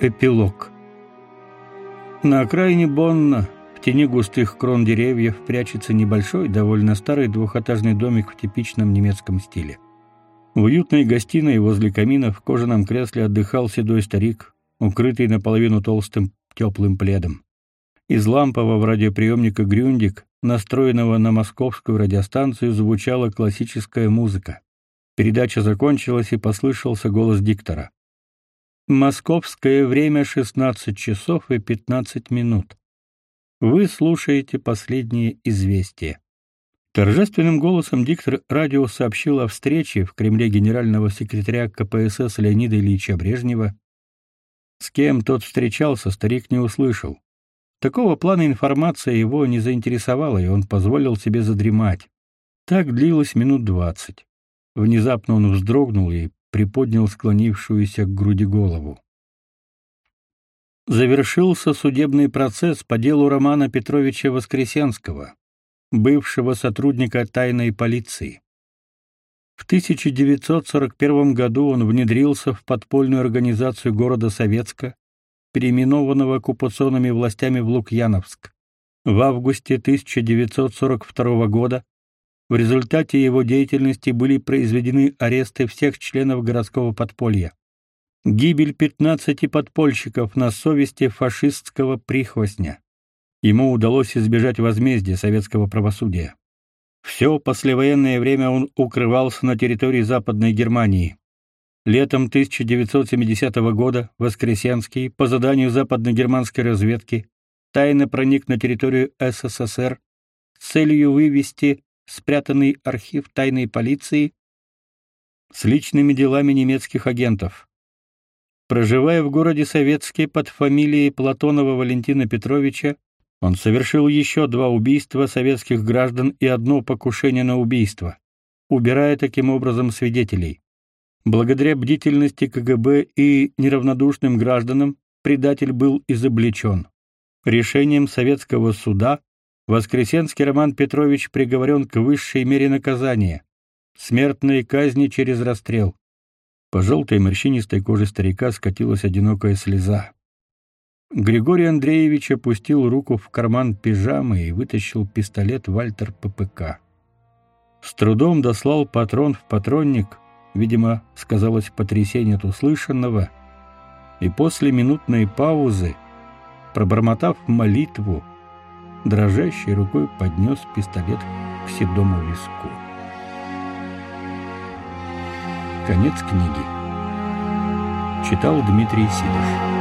Эпилог. На окраине Бонна, в тени густых крон деревьев, прячется небольшой, довольно старый двухэтажный домик в типичном немецком стиле. В уютной гостиной возле камина в кожаном кресле отдыхал седой старик, укрытый наполовину толстым теплым пледом. Из лампового радиоприемника «Грюндик», настроенного на московскую радиостанцию, звучала классическая музыка. Передача закончилась, и послышался голос диктора. Московское время 16 часов и 15 минут. Вы слушаете последние известия. Торжественным голосом диктор радио сообщил о встрече в Кремле генерального секретаря КПСС Леонида Ильича Брежнева. С кем тот встречался, старик не услышал. Такого плана информация его не заинтересовала, и он позволил себе задремать. Так длилось минут двадцать. Внезапно он вздрогнул и приподнял склонившуюся к груди голову. Завершился судебный процесс по делу Романа Петровича Воскресенского, бывшего сотрудника тайной полиции. В 1941 году он внедрился в подпольную организацию города Советска, переименованного оккупационными властями в Лукьяновск. В августе 1942 года в результате его деятельности были произведены аресты всех членов городского подполья. Гибель 15 подпольщиков на совести фашистского прихвостня. Ему удалось избежать возмездия советского правосудия. Все послевоенное время он укрывался на территории Западной Германии. Летом 1970 года Воскресенский по заданию западно-германской разведки тайно проник на территорию СССР с целью вывести спрятанный архив тайной полиции с личными делами немецких агентов. Проживая в городе Советске под фамилией Платонова Валентина Петровича, он совершил еще два убийства советских граждан и одно покушение на убийство, убирая таким образом свидетелей. Благодаря бдительности КГБ и неравнодушным гражданам предатель был изобличен. Решением советского суда Воскресенский Роман Петрович приговорен к высшей мере наказания смертной казни через расстрел. По желтой морщинистой коже старика скатилась одинокая слеза. Григорий Андреевич опустил руку в карман пижамы и вытащил пистолет Вальтер ППК. С трудом дослал патрон в патронник, видимо, сказалось потрясение от услышанного, и после минутной паузы, пробормотав молитву, дрожащей рукой поднес пистолет к седому виску. Конец книги. Читал Дмитрий Сидоров.